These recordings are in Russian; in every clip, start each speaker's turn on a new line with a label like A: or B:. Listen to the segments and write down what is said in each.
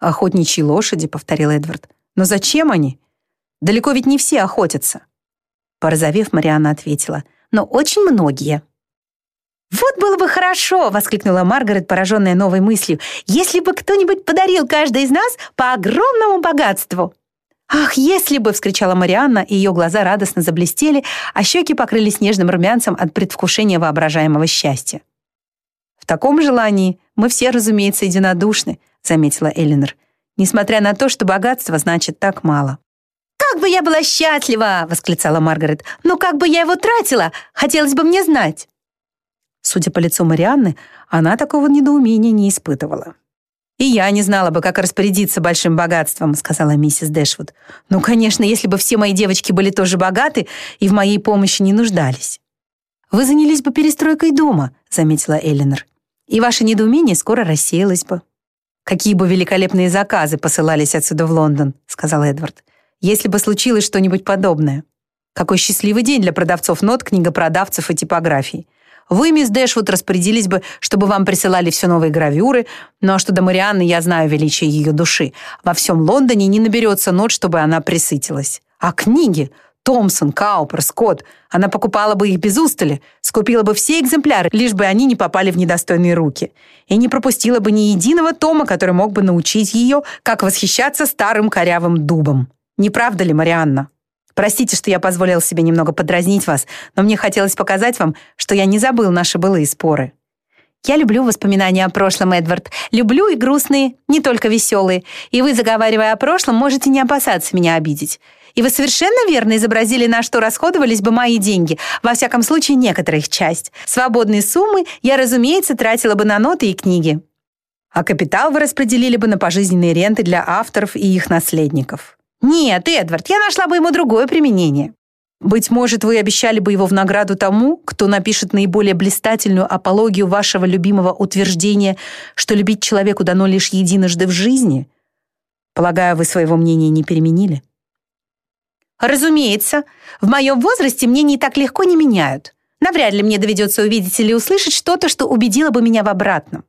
A: «Охотничьи лошади», — повторил Эдвард. «Но зачем они? Далеко ведь не все охотятся». Порозовев, Марианна ответила. «Но очень многие».
B: «Вот было бы хорошо!» — воскликнула Маргарет, пораженная новой мыслью. «Если бы кто-нибудь подарил каждой из нас по огромному богатству!»
A: «Ах, если бы!» — вскричала Марианна, и ее глаза радостно заблестели, а щеки покрылись нежным румянцем от предвкушения воображаемого счастья. «В таком желании мы все, разумеется, единодушны», — заметила Эллинор, «несмотря на то, что богатство значит так мало».
B: «Как бы я была счастлива!» — восклицала Маргарет. «Но как бы я его тратила? Хотелось бы мне знать!»
A: Судя по лицу Марианны, она такого недоумения не испытывала. «И я не знала бы, как распорядиться большим богатством», сказала миссис Дэшвуд. «Ну, конечно, если бы все мои девочки были тоже богаты и в моей помощи не нуждались». «Вы занялись бы перестройкой дома», заметила Эллинор. «И ваше недоумение скоро рассеялось бы». «Какие бы великолепные заказы посылались отсюда в Лондон», сказал Эдвард. «Если бы случилось что-нибудь подобное. Какой счастливый день для продавцов нот, книгопродавцев и типографий. Вы, мисс Дэшвуд, распорядились бы, чтобы вам присылали все новые гравюры, но ну, а что до Марианны, я знаю величие ее души. Во всем Лондоне не наберется нот, чтобы она присытилась. А книги? Томпсон, Каупер, Скотт. Она покупала бы их без устали, скупила бы все экземпляры, лишь бы они не попали в недостойные руки. И не пропустила бы ни единого тома, который мог бы научить ее, как восхищаться старым корявым дубом. Не правда ли, Марианна? Простите, что я позволил себе немного подразнить вас, но мне хотелось показать вам, что я не забыл наши былые споры.
B: Я люблю воспоминания о прошлом, Эдвард. Люблю и грустные, не только веселые. И вы, заговаривая о прошлом, можете не опасаться меня обидеть. И вы совершенно верно изобразили, на что расходовались бы мои деньги. Во всяком случае, некоторая их часть. Свободные суммы я, разумеется, тратила бы на ноты и книги.
A: А капитал вы распределили бы на пожизненные ренты для авторов и их наследников.
B: «Нет, Эдвард, я нашла бы ему другое применение».
A: «Быть может, вы обещали бы его в награду тому, кто напишет наиболее блистательную апологию вашего любимого утверждения, что любить человеку дано лишь единожды в жизни? Полагаю, вы своего мнения не переменили?»
B: «Разумеется. В моем возрасте мнений так легко не меняют. Навряд ли мне доведется увидеть или услышать что-то, что убедило бы меня в обратном».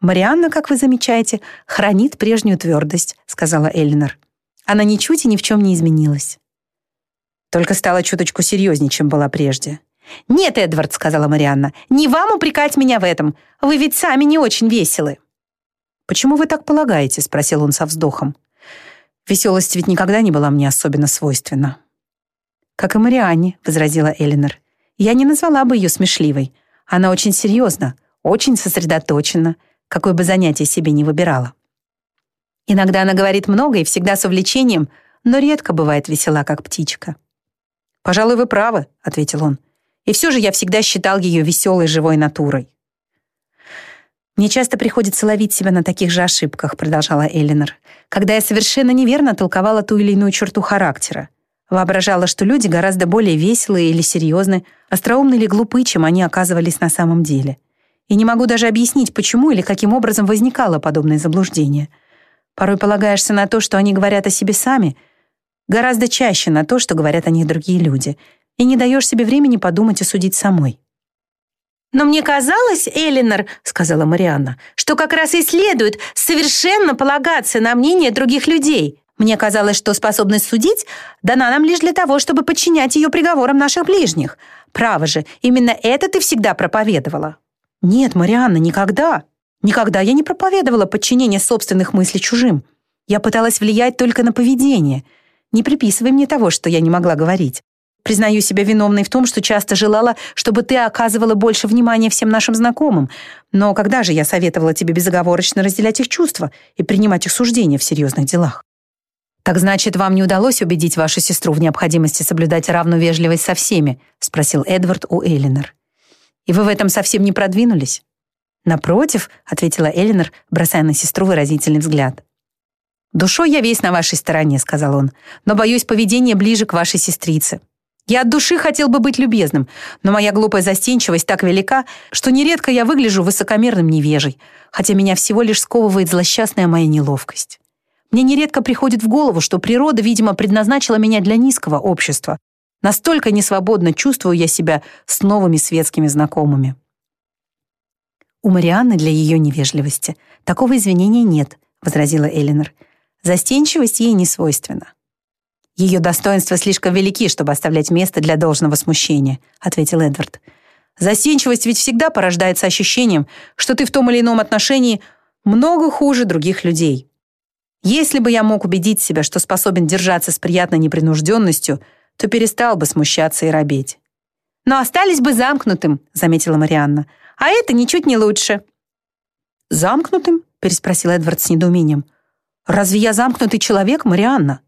A: «Марианна, как вы замечаете, хранит прежнюю твердость», — сказала Эллинор. Она ничуть и ни в чем не изменилась. Только стала чуточку серьезнее, чем была прежде.
B: «Нет, Эдвард», — сказала Марианна, — «не вам упрекать меня в этом. Вы ведь сами не очень веселы».
A: «Почему вы так полагаете?» — спросил он со вздохом. «Веселость ведь никогда не была мне особенно свойственна». «Как и Марианне», — возразила Элинор. «Я не назвала бы ее смешливой. Она очень серьезна, очень сосредоточена, какое бы занятие себе не выбирала. Иногда она говорит много и всегда с увлечением, но редко бывает весела, как птичка. «Пожалуй, вы правы», — ответил он. «И все же я всегда считал ее веселой живой натурой». «Мне часто приходится ловить себя на таких же ошибках», — продолжала Эллинор, «когда я совершенно неверно толковала ту или иную черту характера. Воображала, что люди гораздо более веселые или серьезны, остроумны или глупы, чем они оказывались на самом деле. И не могу даже объяснить, почему или каким образом возникало подобное заблуждение — Порой полагаешься на то, что они говорят о себе сами, гораздо чаще на то, что говорят о них другие люди, и не даешь себе времени подумать и судить самой.
B: «Но мне казалось, Элинор, — сказала Марианна, — что как раз и следует совершенно полагаться на мнение других людей. Мне казалось, что способность судить дана нам лишь для того, чтобы подчинять ее приговорам наших ближних. Право же, именно это ты всегда проповедовала».
A: «Нет, Марианна, никогда», Никогда я не проповедовала подчинение собственных мыслей чужим. Я пыталась влиять только на поведение. Не приписывай мне того, что я не могла говорить. Признаю себя виновной в том, что часто желала, чтобы ты оказывала больше внимания всем нашим знакомым. Но когда же я советовала тебе безоговорочно разделять их чувства и принимать их суждения в серьезных делах? «Так значит, вам не удалось убедить вашу сестру в необходимости соблюдать равную вежливость со всеми?» — спросил Эдвард у Эллинор. «И вы в этом совсем не продвинулись?» «Напротив», — ответила Элинор, бросая на сестру выразительный взгляд. «Душой я весь на вашей стороне», — сказал он, «но, боюсь, поведение ближе к вашей сестрице. Я от души хотел бы быть любезным, но моя глупая застенчивость так велика, что нередко я выгляжу высокомерным невежей, хотя меня всего лишь сковывает злосчастная моя неловкость. Мне нередко приходит в голову, что природа, видимо, предназначила меня для низкого общества. Настолько несвободно чувствую я себя с новыми светскими знакомыми. У Марианны для ее невежливости такого извинения нет, возразила Элинор. «Застенчивость ей не свойственна». «Ее достоинства слишком велики, чтобы оставлять место для должного смущения», ответил Эдвард. «Застенчивость ведь всегда порождается ощущением, что ты в том или ином отношении много хуже других людей. Если бы я мог убедить себя, что способен держаться с приятной непринужденностью, то перестал бы смущаться и робеть. «Но остались бы замкнутым», — заметила Марианна. «А это ничуть не лучше». «Замкнутым?» — переспросил Эдвард с недоумением. «Разве я замкнутый человек, Марианна?»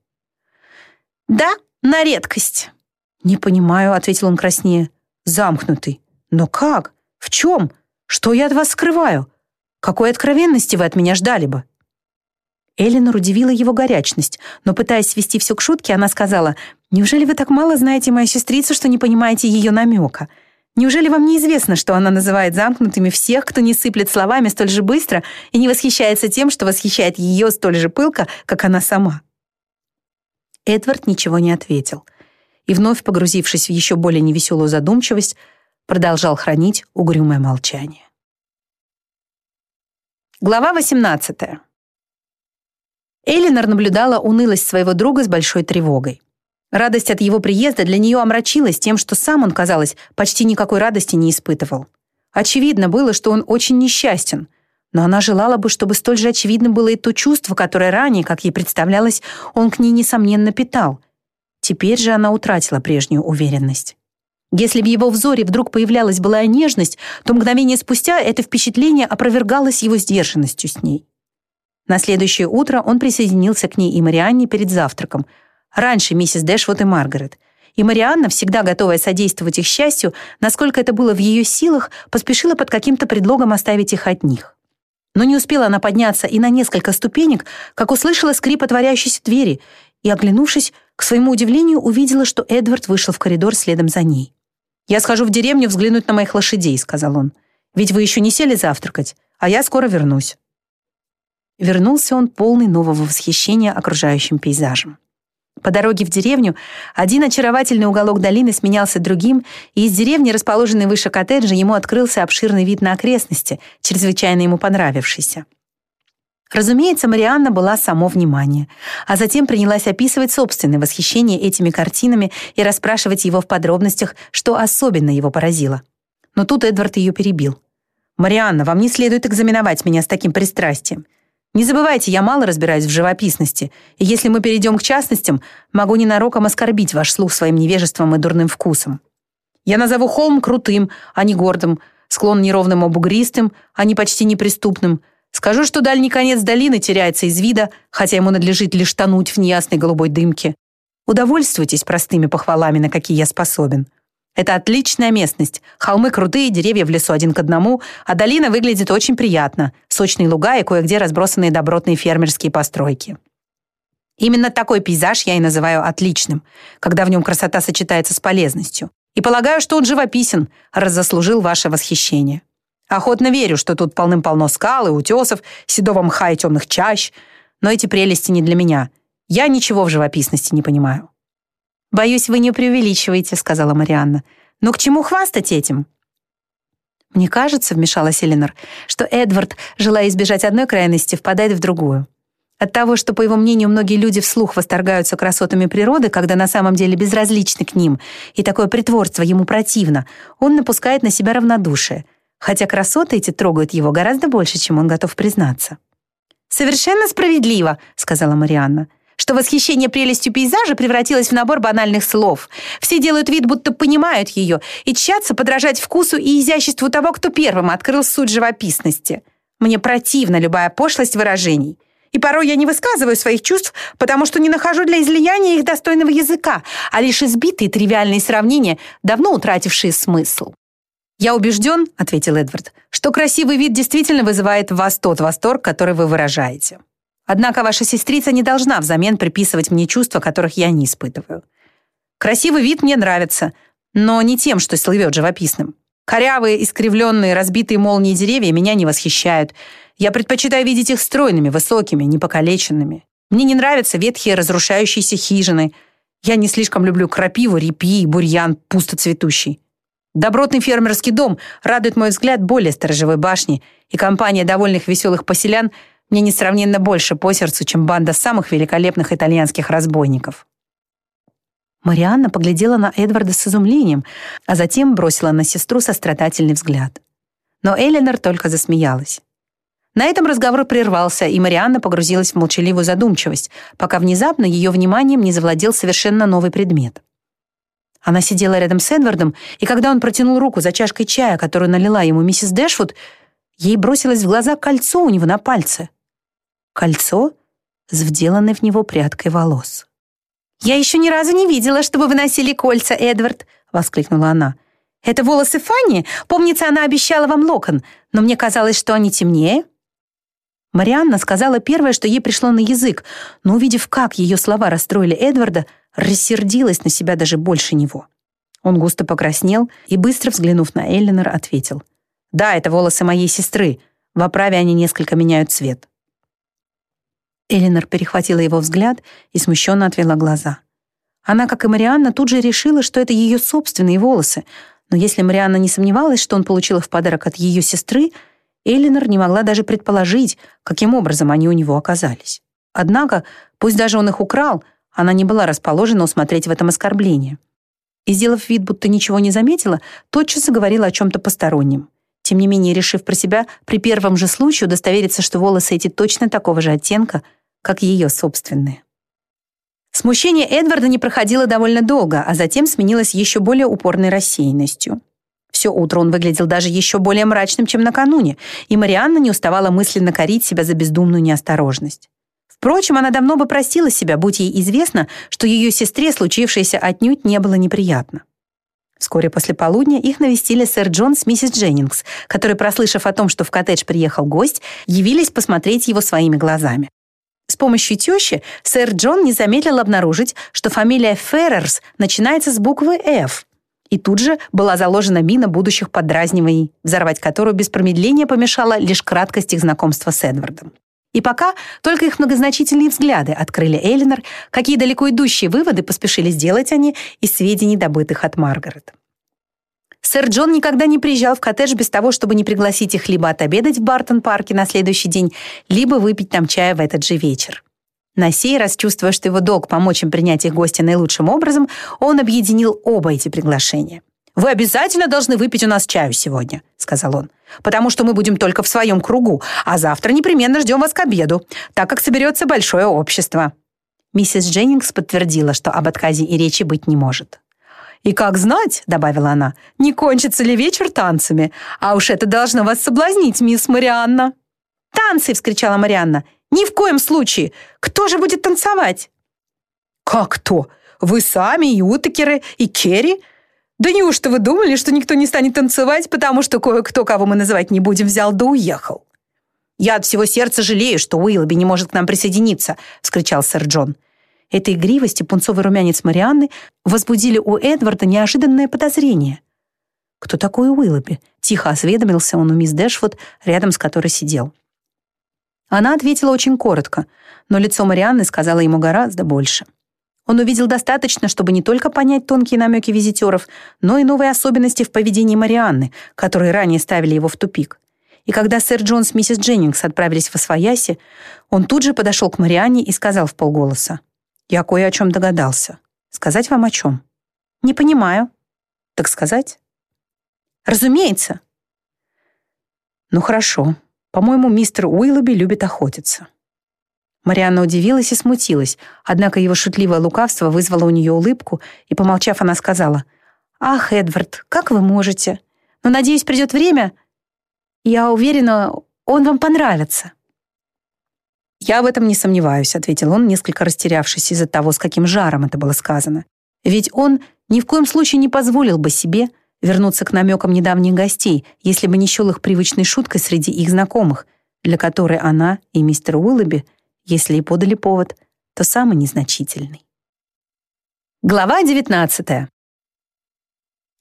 A: «Да, на редкость». «Не понимаю», — ответил он краснее. «Замкнутый. Но как? В чем? Что я от вас скрываю? Какой откровенности вы от меня ждали бы?» Эллинор удивила его горячность, но, пытаясь свести все к шутке, она сказала, «Неужели вы так мало знаете мою сестрицу, что не понимаете ее намека? Неужели вам неизвестно, что она называет замкнутыми всех, кто не сыплет словами столь же быстро и не восхищается тем, что восхищает ее столь же пылко, как она сама?» Эдвард ничего не ответил и, вновь погрузившись в еще более невеселую задумчивость, продолжал хранить угрюмое молчание. Глава 18. Элинор наблюдала унылость своего друга с большой тревогой. Радость от его приезда для нее омрачилась тем, что сам он, казалось, почти никакой радости не испытывал. Очевидно было, что он очень несчастен, но она желала бы, чтобы столь же очевидно было и то чувство, которое ранее, как ей представлялось, он к ней, несомненно, питал. Теперь же она утратила прежнюю уверенность. Если в его взоре вдруг появлялась былая нежность, то мгновение спустя это впечатление опровергалось его сдержанностью с ней. На следующее утро он присоединился к ней и Марианне перед завтраком. Раньше миссис Дэшвуд и Маргарет. И Марианна, всегда готовая содействовать их счастью, насколько это было в ее силах, поспешила под каким-то предлогом оставить их одних. Но не успела она подняться и на несколько ступенек, как услышала скрип отворяющейся двери и, оглянувшись, к своему удивлению, увидела, что Эдвард вышел в коридор следом за ней. «Я схожу в деревню взглянуть на моих лошадей», — сказал он. «Ведь вы еще не сели завтракать, а я скоро вернусь». Вернулся он полный нового восхищения окружающим пейзажем. По дороге в деревню один очаровательный уголок долины сменялся другим, и из деревни, расположенной выше коттеджа, ему открылся обширный вид на окрестности, чрезвычайно ему понравившийся. Разумеется, Марианна была само внимание, а затем принялась описывать собственное восхищение этими картинами и расспрашивать его в подробностях, что особенно его поразило. Но тут Эдвард ее перебил. «Марианна, вам не следует экзаменовать меня с таким пристрастием. Не забывайте, я мало разбираюсь в живописности, и если мы перейдем к частностям, могу ненароком оскорбить ваш слух своим невежеством и дурным вкусом. Я назову холм крутым, а не гордым, склон неровным обугристым, а не почти неприступным. Скажу, что дальний конец долины теряется из вида, хотя ему надлежит лишь тонуть в неясной голубой дымке. Удовольствуйтесь простыми похвалами, на какие я способен. Это отличная местность. Холмы крутые, деревья в лесу один к одному, а долина выглядит очень приятно. Сочные луга и кое-где разбросанные добротные фермерские постройки. Именно такой пейзаж я и называю отличным, когда в нем красота сочетается с полезностью. И полагаю, что он живописен, раз заслужил ваше восхищение. Охотно верю, что тут полным-полно скал и утесов, седого мха и темных чащ, но эти прелести не для меня. Я ничего в живописности не понимаю. «Боюсь, вы не преувеличиваете», — сказала Марианна. «Но к чему хвастать этим?» «Мне кажется», — вмешалась Эленор, «что Эдвард, желая избежать одной крайности, впадает в другую. От того, что, по его мнению, многие люди вслух восторгаются красотами природы, когда на самом деле безразличны к ним, и такое притворство ему противно, он напускает на себя равнодушие, хотя красоты эти трогают его гораздо больше, чем он готов признаться. «Совершенно справедливо», — сказала Марианна что восхищение прелестью пейзажа превратилось в набор банальных слов. Все делают вид, будто понимают ее, и тщатся подражать вкусу и изяществу того, кто первым открыл суть живописности. Мне противна любая пошлость выражений. И порой я не высказываю своих чувств, потому что не нахожу для излияния их достойного языка, а лишь избитые тривиальные сравнения, давно утратившие смысл. «Я убежден», — ответил Эдвард, «что красивый вид действительно вызывает в вас тот восторг, который вы выражаете. Однако ваша сестрица не должна взамен приписывать мне чувства, которых я не испытываю. Красивый вид мне нравится, но не тем, что слывет живописным. Корявые, искривленные, разбитые молнии деревья меня не восхищают. Я предпочитаю видеть их стройными, высокими, непокалеченными. Мне не нравятся ветхие разрушающиеся хижины. Я не слишком люблю крапиву, репьи и бурьян пустоцветущий. Добротный фермерский дом радует мой взгляд более сторожевой башни, и компания довольных веселых поселян мне несравненно больше по сердцу, чем банда самых великолепных итальянских разбойников».
B: Марианна поглядела на Эдварда с изумлением, а затем бросила на сестру сострадательный взгляд. Но Эленор только засмеялась. На этом разговор прервался, и Марианна погрузилась в молчаливую задумчивость, пока внезапно ее вниманием не завладел совершенно новый предмет. Она сидела рядом с Эдвардом, и когда он протянул руку за чашкой чая, которую налила ему миссис Дэшвуд, ей бросилось в глаза кольцо у него на пальце. Кольцо с вделанной в него прядкой волос.
A: «Я еще ни разу не видела, чтобы вы носили кольца, Эдвард!» — воскликнула она. «Это волосы Фанни? Помнится, она обещала вам локон, но мне казалось, что они темнее».
B: Марианна сказала первое, что ей пришло на язык, но, увидев, как ее слова расстроили Эдварда, рассердилась на себя даже больше него. Он густо покраснел и, быстро взглянув на Эллинор, ответил. «Да, это волосы моей сестры. В оправе они несколько меняют цвет». Эллинор перехватила его взгляд и смущенно отвела глаза. Она, как и Марианна, тут же решила, что это ее собственные волосы, но если Марианна не сомневалась, что он получил их в подарок от ее сестры, Эллинор не могла даже предположить, каким образом они у него оказались. Однако, пусть даже он их украл, она не была расположена усмотреть в этом оскорбление. И, сделав вид, будто ничего не заметила, тотчас заговорила о чем-то постороннем. Тем не менее, решив про себя при первом же случае удостовериться, что волосы эти точно такого же оттенка, как ее собственные. Смущение Эдварда не проходило довольно долго, а затем сменилось еще более упорной рассеянностью. Все утро он выглядел даже еще более мрачным, чем накануне, и Марианна не уставала мысленно корить себя за бездумную неосторожность. Впрочем, она давно бы простила себя, будь ей известно, что ее сестре случившееся отнюдь не было неприятно. Вскоре после полудня их навестили сэр Джон с миссис Дженнингс, которые, прослышав о том, что в коттедж приехал гость, явились посмотреть его своими глазами. С помощью тещи сэр Джон не замедлил обнаружить, что фамилия Феррерс начинается с буквы «Ф», и тут же была заложена мина будущих подразниваний, взорвать которую без промедления помешала лишь краткость их знакомства с Эдвардом. И пока только их многозначительные взгляды открыли Эллинор, какие далеко идущие выводы поспешили сделать они из сведений, добытых от Маргарет. Сэр Джон никогда не приезжал в коттедж без того, чтобы не пригласить их либо отобедать в Бартон-парке на следующий день, либо выпить там чая в этот же вечер. На сей раз, чувствуя, что его долг помочь им принять их гостя наилучшим образом, он объединил оба эти приглашения. «Вы обязательно должны выпить у нас чаю сегодня», — сказал он, «потому что мы будем только в своем кругу, а завтра непременно ждем вас к обеду, так как соберется большое общество». Миссис Дженнингс подтвердила, что об отказе и речи быть не может. «И как знать», — добавила она, — «не кончится ли вечер танцами? А уж это должно вас соблазнить, мисс Марианна». «Танцы!» — вскричала Марианна. «Ни в коем случае! Кто же будет танцевать?» «Как кто? Вы сами, и Утакеры, и Керри?» Да неужто вы думали, что никто не станет танцевать, потому что кое-кто, кого мы называть не будем, взял да уехал? Я от всего сердца жалею, что Уиллоби не может к нам присоединиться, вскричал сэр Джон. Этой игривость и пунцовый румянец Марианны возбудили у Эдварда неожиданное подозрение. «Кто такой Уиллоби?» — тихо осведомился он у мисс Дэшвуд, рядом с которой сидел. Она ответила очень коротко, но лицо Марианны сказала ему гораздо больше. Он увидел достаточно, чтобы не только понять тонкие намеки визитеров, но и новые особенности в поведении Марианны, которые ранее ставили его в тупик. И когда сэр Джон с миссис Дженнингс отправились в Освояси, он тут же подошел к Марианне и сказал в полголоса. «Я кое о чем догадался. Сказать вам о чем?» «Не понимаю». «Так сказать?» «Разумеется». «Ну хорошо. По-моему, мистер Уиллоби любит охотиться». Марианна удивилась и смутилась, однако его шутливое лукавство вызвало у нее улыбку, и, помолчав, она сказала, «Ах, Эдвард, как вы можете? Но, надеюсь, придет время. Я уверена, он вам понравится». «Я в этом не сомневаюсь», — ответил он, несколько растерявшись из-за того, с каким жаром это было сказано. Ведь он ни в коем случае не позволил бы себе вернуться к намекам недавних гостей, если бы не счел их привычной шуткой среди их знакомых, для которой она и мистер Уиллоби — если и подали повод, то самый незначительный. Глава 19.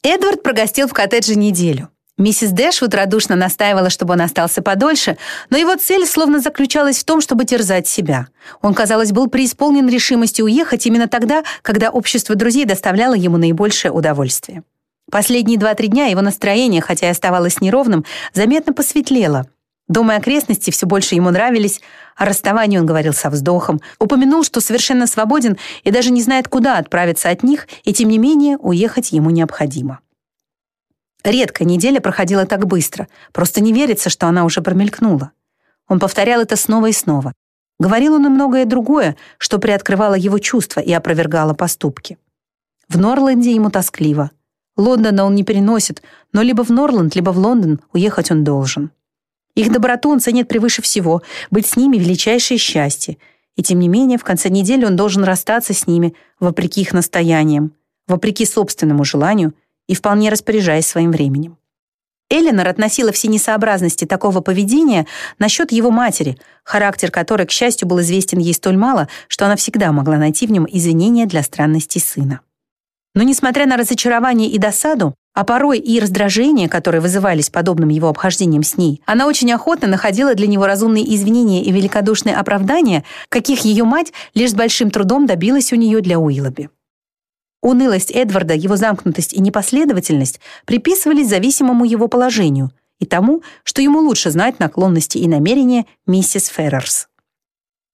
B: Эдвард прогостил в коттедже неделю. Миссис Дэшвуд радушно настаивала, чтобы он остался подольше, но его цель словно заключалась в том, чтобы терзать себя. Он, казалось, был преисполнен решимости уехать именно тогда, когда общество друзей доставляло ему наибольшее удовольствие. Последние два-три дня его настроение, хотя и оставалось неровным, заметно посветлело.
A: Дом и окрестности все больше ему нравились, о расставании он говорил со вздохом, упомянул, что совершенно свободен и даже не знает, куда отправиться от них, и тем не менее уехать ему необходимо. Редко неделя проходила так быстро, просто не верится, что она уже промелькнула. Он повторял это снова и снова. Говорил он и многое другое, что приоткрывало его чувства и опровергало поступки. В Норланде ему тоскливо. Лондона он не переносит, но либо в Норланд, либо в Лондон уехать он должен. Их доброту он ценит превыше всего, быть с ними — величайшее счастье. И тем не менее, в конце недели он должен расстаться с ними, вопреки их настояниям, вопреки собственному желанию и вполне распоряжаясь своим временем. Эленор относила все несообразности такого поведения насчет его матери, характер которой, к счастью, был известен ей столь мало, что она всегда могла найти в нем извинения для странностей сына. Но, несмотря на разочарование и досаду, а порой и раздражение, которые вызывались подобным его обхождением с ней, она очень охотно находила для него разумные извинения и великодушные оправдания, каких ее мать лишь с большим трудом добилась у нее для Уиллоби. Унылость Эдварда, его замкнутость и непоследовательность приписывались зависимому его положению и тому, что ему лучше знать наклонности и намерения миссис Феррерс.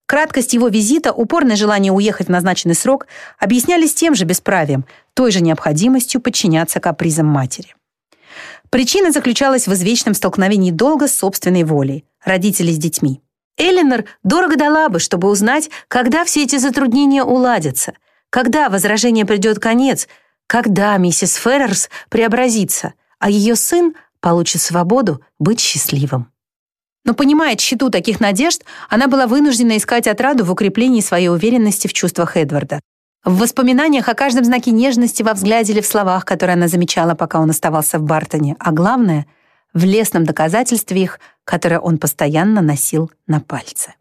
A: Краткость его визита, упорное желание уехать в назначенный срок объяснялись тем же бесправием, той же необходимостью подчиняться капризам матери. Причина заключалась в извечном столкновении долга с собственной волей, родителей с детьми. Эленор дорого дала бы, чтобы узнать, когда все эти затруднения уладятся, когда возражение придет конец, когда миссис Феррерс преобразится, а ее сын получит свободу быть счастливым. Но понимая тщету таких надежд, она была вынуждена искать отраду в укреплении своей уверенности в чувствах Эдварда. В воспоминаниях о каждом знаке нежности во взгляде или в словах, которые она замечала, пока он оставался в Бартоне, а главное — в лесном доказательстве их, которое он постоянно носил на пальце.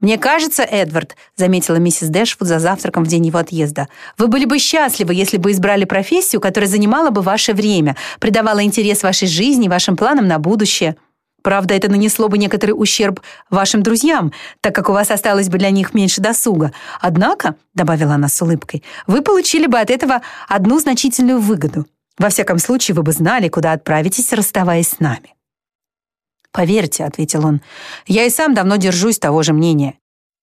A: «Мне кажется, Эдвард», — заметила миссис Дэшвуд за завтраком в день его отъезда, «вы были бы счастливы, если бы избрали профессию, которая занимала бы ваше время, придавала интерес вашей жизни, вашим планам на будущее». Правда, это нанесло бы некоторый ущерб вашим друзьям, так как у вас осталось бы для них меньше досуга. Однако, — добавила она с улыбкой, — вы получили бы от этого одну значительную выгоду. Во всяком случае, вы бы знали, куда отправитесь, расставаясь с нами. «Поверьте», — ответил он, — «я и сам давно держусь того же мнения.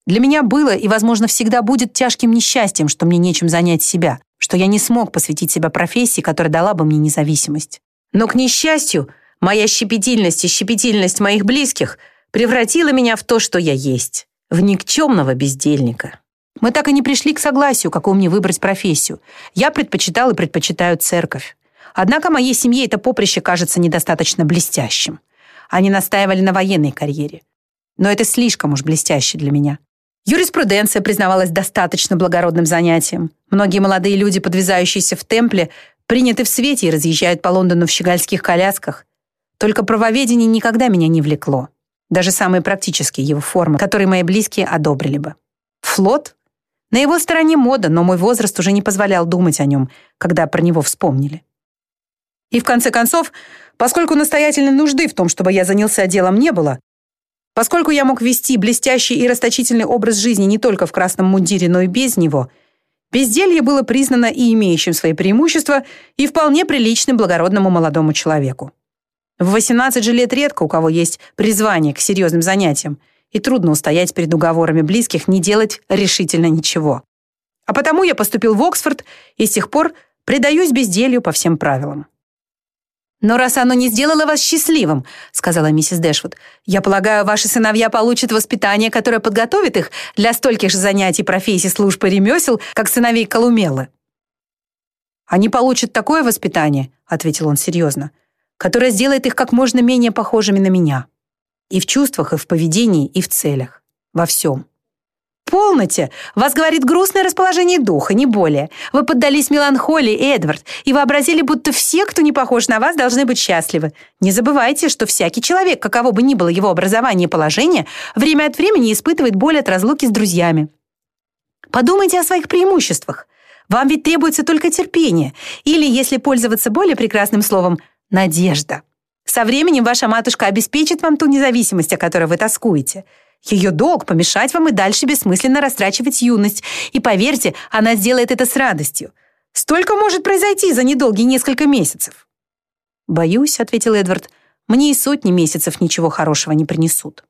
A: Для меня было и, возможно, всегда будет тяжким несчастьем, что мне нечем занять себя, что я не смог посвятить себя профессии, которая дала бы мне независимость. Но, к несчастью, Моя щепетильность и щепетильность моих близких превратила меня в то, что я есть, в никчемного бездельника. Мы так и не пришли к согласию, какую мне выбрать профессию. Я предпочитал и предпочитаю церковь. Однако моей семье это поприще кажется недостаточно блестящим. Они настаивали на военной карьере. Но это слишком уж блестяще для меня. Юриспруденция признавалась достаточно благородным занятием. Многие молодые люди, подвязающиеся в темпле, приняты в свете и разъезжают по Лондону в щегольских колясках. Только правоведение никогда меня не влекло. Даже самые практические его формы, которые мои близкие одобрили бы. Флот? На его стороне мода, но мой возраст уже не позволял думать о нем, когда про него вспомнили. И в конце концов, поскольку настоятельной нужды в том, чтобы я занялся делом, не было, поскольку я мог вести блестящий и расточительный образ жизни не только в красном мундире, но и без него, безделье было признано и имеющим свои преимущества, и вполне приличным благородному молодому человеку. В 18 же лет редко у кого есть призвание к серьезным занятиям, и трудно устоять перед уговорами близких не делать решительно ничего. А потому я поступил в Оксфорд и с тех пор предаюсь безделью по всем правилам. «Но раз оно не сделало вас счастливым», — сказала миссис Дэшвуд, «я полагаю, ваши сыновья получат воспитание, которое подготовит их для стольких же занятий профессий служб и ремесел, как сыновей Колумелы». «Они получат такое воспитание», — ответил он серьезно, которая сделает их как можно менее похожими на меня. И в чувствах, и в поведении, и в целях. Во всем. «Полноте! Вас говорит грустное расположение духа, не более. Вы поддались меланхолии, Эдвард, и вообразили, будто все, кто не похож на вас, должны быть счастливы. Не забывайте, что всякий человек, каково бы ни было его образование и положение, время от времени испытывает боль от разлуки с друзьями. Подумайте о своих преимуществах. Вам ведь требуется только терпение, или, если пользоваться более прекрасным словом, надежда. Со временем ваша матушка обеспечит вам ту независимость, о которой вы тоскуете. Ее долг — помешать вам и дальше бессмысленно растрачивать юность. И поверьте, она сделает это с радостью. Столько может произойти за недолгие несколько месяцев. «Боюсь», — ответил Эдвард, — мне и сотни месяцев ничего хорошего не принесут.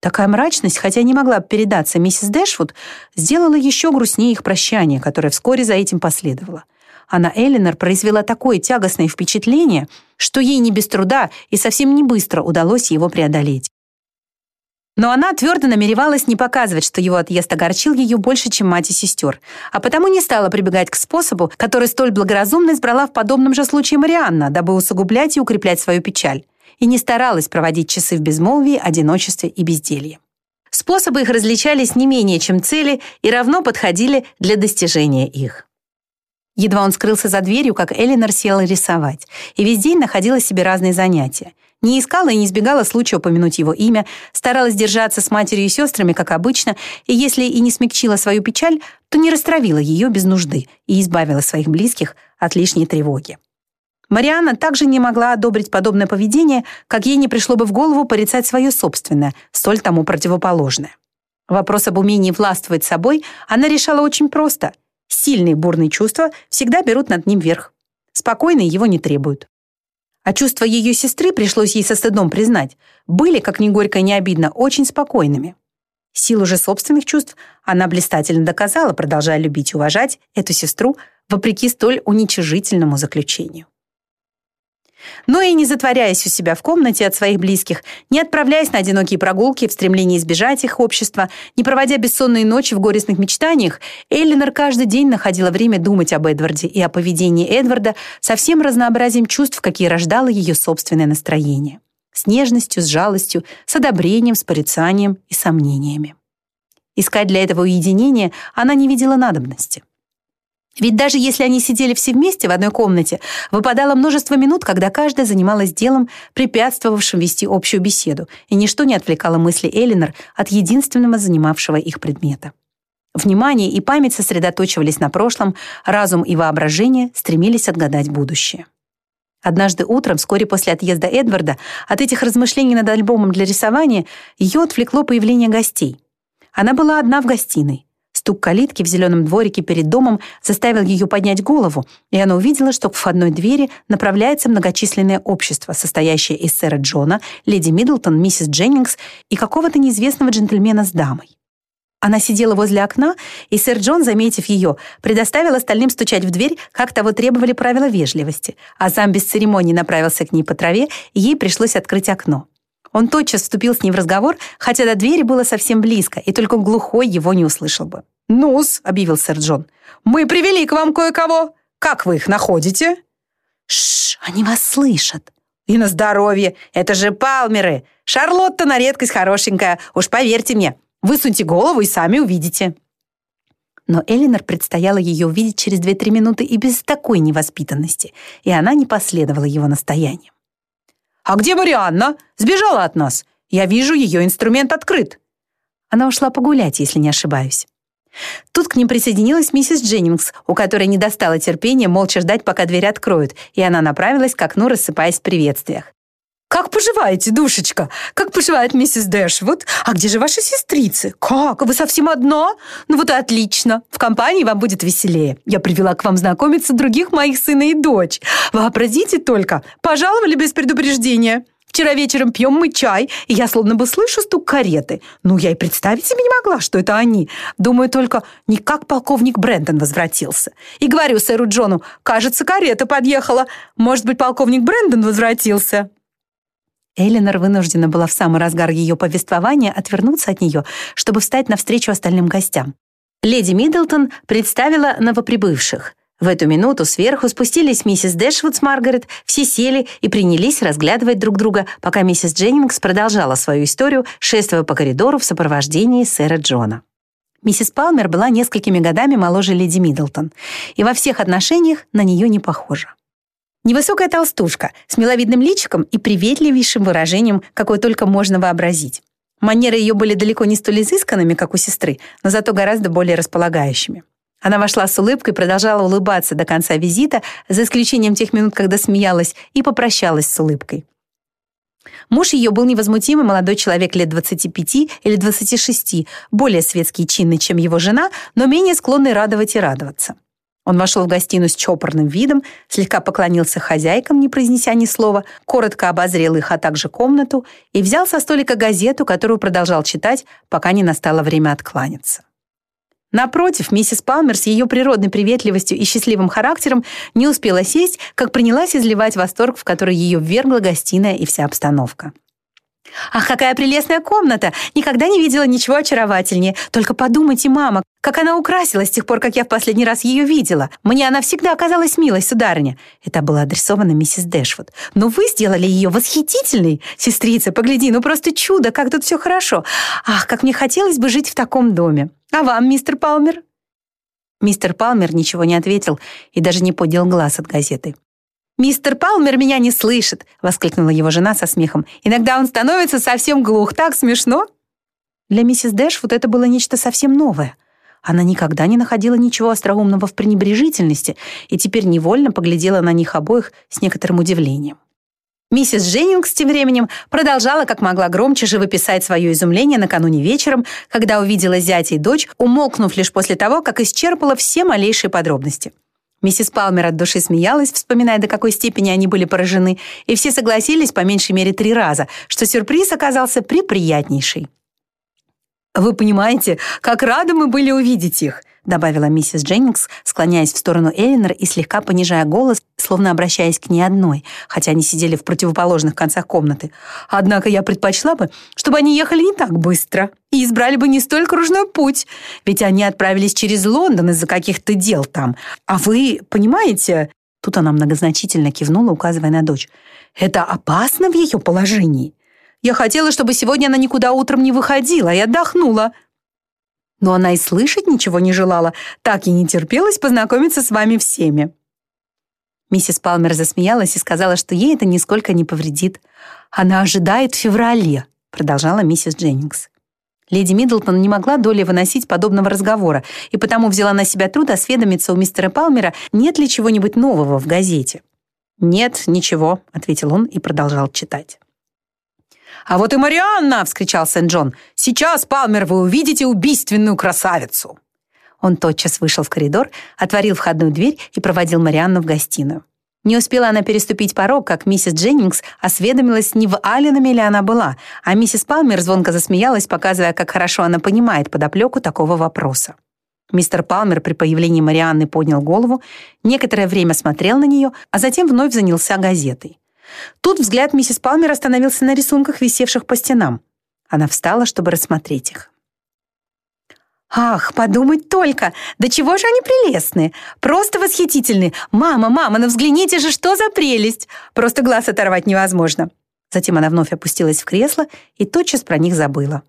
A: Такая мрачность, хотя не могла передаться миссис Дэшвуд, сделала еще грустнее их прощание, которое вскоре за этим последовало. А на Эллинор произвела такое тягостное впечатление, что ей не без труда и совсем не быстро удалось его преодолеть. Но она твердо намеревалась не показывать, что его отъезд огорчил ее больше, чем мать и сестер, а потому не стала прибегать к способу, который столь благоразумно избрала в подобном же случае Марианна, дабы усугублять и укреплять свою печаль, и не старалась проводить часы в безмолвии, одиночестве и безделье. Способы их различались не менее, чем цели, и равно подходили для достижения их. Едва он скрылся за дверью, как Элинор села рисовать, и весь день находила себе разные занятия — не искала и не избегала случая упомянуть его имя, старалась держаться с матерью и сестрами, как обычно, и если и не смягчила свою печаль, то не растравила ее без нужды и избавила своих близких от лишней тревоги. Марианна также не могла одобрить подобное поведение, как ей не пришло бы в голову порицать свое собственное, столь тому противоположное. Вопрос об умении властвовать собой она решала очень просто. Сильные бурные чувства всегда берут над ним верх. Спокойные его не требуют. А чувства ее сестры, пришлось ей со стыдом признать, были, как ни горько и не обидно, очень спокойными. Силу же собственных чувств она блистательно доказала, продолжая любить и уважать эту сестру, вопреки столь уничижительному заключению. Но и не затворяясь у себя в комнате от своих близких, не отправляясь на одинокие прогулки в стремлении избежать их общества, не проводя бессонные ночи в горестных мечтаниях, Эллинор каждый день находила время думать об Эдварде и о поведении Эдварда со всем разнообразием чувств, какие рождало ее собственное настроение. С нежностью, с жалостью, с одобрением, с порицанием и сомнениями. Искать для этого уединения она не видела надобности. Ведь даже если они сидели все вместе в одной комнате, выпадало множество минут, когда каждая занималась делом, препятствовавшим вести общую беседу, и ничто не отвлекало мысли Элинор от единственного занимавшего их предмета. Внимание и память сосредоточивались на прошлом, разум и воображение стремились отгадать будущее. Однажды утром, вскоре после отъезда Эдварда, от этих размышлений над альбомом для рисования ее отвлекло появление гостей. Она была одна в гостиной. Стук калитки в зеленом дворике перед домом заставил ее поднять голову, и она увидела, что к входной двери направляется многочисленное общество, состоящее из сэра Джона, леди Миддлтон, миссис Дженнингс и какого-то неизвестного джентльмена с дамой. Она сидела возле окна, и сэр Джон, заметив ее, предоставил остальным стучать в дверь, как того требовали правила вежливости, а сам без церемоний направился к ней по траве, и ей пришлось открыть окно. Он тотчас вступил с ней в разговор, хотя до двери было совсем близко, и только глухой его не услышал бы. «Ну-с», — объявил сэр Джон, — «мы привели к вам кое-кого. Как вы их находите?» «Шш, они вас слышат». «И на здоровье. Это же Палмеры. Шарлотта на редкость хорошенькая. Уж поверьте мне. Высуньте голову и сами увидите». Но Элинор предстояло ее увидеть через 2-3 минуты и без такой невоспитанности, и она не последовала его настояниям. «А где Марианна? Сбежала от нас. Я вижу, ее инструмент открыт». Она ушла погулять, если не ошибаюсь. Тут к ним присоединилась миссис Дженнингс, у которой не достало терпения молча ждать, пока дверь откроют, и она направилась к окну, рассыпаясь в приветствиях. «Как поживаете, душечка? Как поживает миссис Дэшвуд? А где же ваши сестрицы? Как? Вы совсем одна? Ну вот и отлично. В компании вам будет веселее. Я привела к вам знакомиться других моих сына и дочь. Вообразите только, пожаловали без предупреждения». Вчера вечером пьем мы чай, и я словно бы слышу стук кареты. Ну, я и представить себе не могла, что это они. Думаю только, не как полковник Брэндон возвратился. И говорю сэру Джону, кажется, карета подъехала. Может быть, полковник Брэндон возвратился?» Эллинор вынуждена была в самый разгар ее повествования отвернуться от нее, чтобы встать навстречу остальным гостям. Леди Миддлтон представила новоприбывших. В эту минуту сверху спустились миссис Дэшвуд с Маргарет, все сели и принялись разглядывать друг друга, пока миссис Дженнингс продолжала свою историю, шествуя по коридору в сопровождении сэра Джона. Миссис Палмер была несколькими годами моложе леди Миддлтон, и во всех отношениях на нее не похожа. Невысокая толстушка с миловидным личиком и приветливейшим выражением, какое только можно вообразить. Манеры ее были далеко не столь изысканными, как у сестры, но зато гораздо более располагающими. Она вошла с улыбкой, продолжала улыбаться до конца визита, за исключением тех минут, когда смеялась, и попрощалась с улыбкой. Муж ее был невозмутимый молодой человек лет 25 или 26, более светский и чинный, чем его жена, но менее склонный радовать и радоваться. Он вошел в гостиную с чопорным видом, слегка поклонился хозяйкам, не произнеся ни слова, коротко обозрел их, а также комнату, и взял со столика газету, которую продолжал читать, пока не настало время откланяться. Напротив, миссис Палмер с ее природной приветливостью и счастливым характером не успела сесть, как принялась изливать восторг, в который ее ввергла гостиная и вся обстановка. «Ах, какая прелестная комната! Никогда не видела ничего очаровательнее. Только подумайте, мама, как она украсилась с тех пор, как я в последний раз ее видела. Мне она всегда оказалась милой, сударыня». Это было адресовано миссис Дэшвуд. «Но вы сделали ее восхитительной. Сестрица, погляди, ну просто чудо, как тут все хорошо. Ах, как мне хотелось бы жить в таком доме. А вам, мистер Палмер?» Мистер Палмер ничего не ответил и даже не поднял глаз от газеты. «Мистер Палмер меня не слышит!» — воскликнула его жена со смехом. «Иногда он становится совсем глух. Так смешно!» Для миссис Дэшфуд это было нечто совсем новое. Она никогда не находила ничего остроумного в пренебрежительности и теперь невольно поглядела на них обоих с некоторым удивлением. Миссис Дженнингс тем временем продолжала как могла громче живописать свое изумление накануне вечером, когда увидела зятя и дочь, умолкнув лишь после того, как исчерпала все малейшие подробности. Миссис Палмер от души смеялась, вспоминая, до какой степени они были поражены, и все согласились по меньшей мере три раза, что сюрприз оказался приприятнейший. «Вы понимаете, как рады мы были увидеть их», добавила миссис Дженнингс, склоняясь в сторону Эллинор и слегка понижая голос, словно обращаясь к ней одной, хотя они сидели в противоположных концах комнаты. «Однако я предпочла бы, чтобы они ехали не так быстро и избрали бы не столь кружной путь, ведь они отправились через Лондон из-за каких-то дел там. А вы понимаете...» Тут она многозначительно кивнула, указывая на дочь. «Это опасно в ее положении. Я хотела, чтобы сегодня она никуда утром не выходила и отдохнула. Но она и слышать ничего не желала, так и не терпелась познакомиться с вами всеми. Миссис Палмер засмеялась и сказала, что ей это нисколько не повредит. «Она ожидает в феврале», — продолжала миссис Дженнингс. Леди Миддлтон не могла доли выносить подобного разговора, и потому взяла на себя труд осведомиться у мистера Палмера, нет ли чего-нибудь нового в газете. «Нет, ничего», — ответил он и продолжал читать. «А вот и Марианна!» — вскричал Сент-Джон. «Сейчас, Палмер, вы увидите убийственную красавицу!» Он тотчас вышел в коридор, отворил входную дверь и проводил Марианну в гостиную. Не успела она переступить порог, как миссис Дженнингс осведомилась, не в Алленаме ли она была, а миссис Палмер звонко засмеялась, показывая, как хорошо она понимает подоплеку такого вопроса. Мистер Палмер при появлении Марианны поднял голову, некоторое время смотрел на нее, а затем вновь занялся газетой. Тут взгляд миссис Палмер остановился на рисунках, висевших по стенам. Она встала, чтобы рассмотреть их. «Ах, подумать только! Да чего же они прелестные! Просто восхитительные! Мама, мама, ну взгляните же, что за прелесть! Просто глаз оторвать невозможно!» Затем она вновь опустилась в кресло и тотчас про них забыла.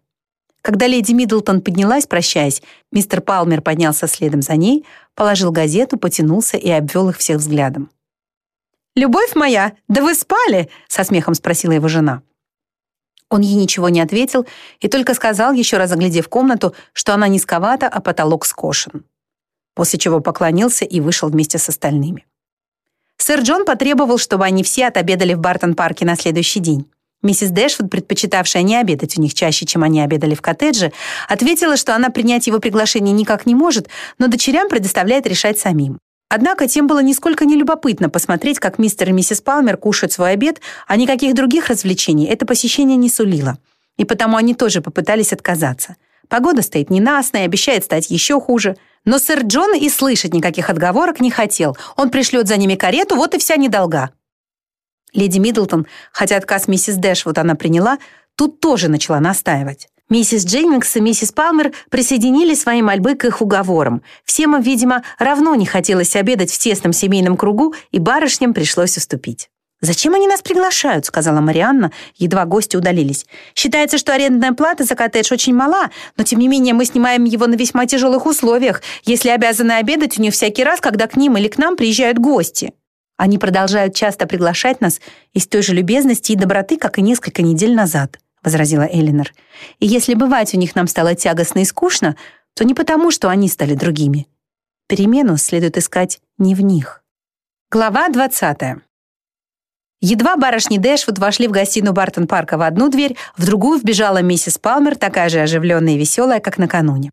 A: Когда леди Миддлтон поднялась, прощаясь, мистер Палмер поднялся следом за ней, положил газету, потянулся и обвел их всех взглядом. «Любовь моя, да вы спали?» — со смехом спросила его жена. Он ей ничего не ответил и только сказал, еще раз оглядев комнату, что она низковата, а потолок скошен. После чего поклонился и вышел вместе с остальными. Сэр Джон потребовал, чтобы они все отобедали в Бартон-парке на следующий день. Миссис Дэшвуд, предпочитавшая не обедать у них чаще, чем они обедали в коттедже, ответила, что она принять его приглашение никак не может, но дочерям предоставляет решать самим. Однако тем было нисколько не любопытно посмотреть, как мистер и миссис Палмер кушают свой обед, а никаких других развлечений это посещение не сулило. И потому они тоже попытались отказаться. Погода стоит ненастная, обещает стать еще хуже. Но сэр Джон и слышать никаких отговорок не хотел. Он пришлет за ними карету, вот и вся недолга. Леди Миддлтон, хотя отказ миссис Дэш вот она приняла, тут тоже начала настаивать. Миссис Дженнингс и миссис Палмер присоединили свои мольбы к их уговорам. Всем им, видимо, равно не хотелось обедать в тесном семейном кругу, и барышням пришлось уступить. «Зачем они нас приглашают?» — сказала Марианна, едва гости удалились. «Считается, что арендная плата за коттедж очень мала, но тем не менее мы снимаем его на весьма тяжелых условиях, если обязаны обедать у них всякий раз, когда к ним или к нам приезжают гости. Они продолжают часто приглашать нас из той же любезности и доброты, как и несколько недель назад». — возразила Элинор. «И если бывать у них нам стало тягостно и скучно, то не потому, что они стали другими. Перемену следует искать не в них». Глава 20. Едва барышни Дэшвуд вошли в гостиную Бартон-парка в одну дверь, в другую вбежала миссис Палмер, такая же оживленная и веселая, как накануне.